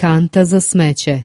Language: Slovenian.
kanta za smeće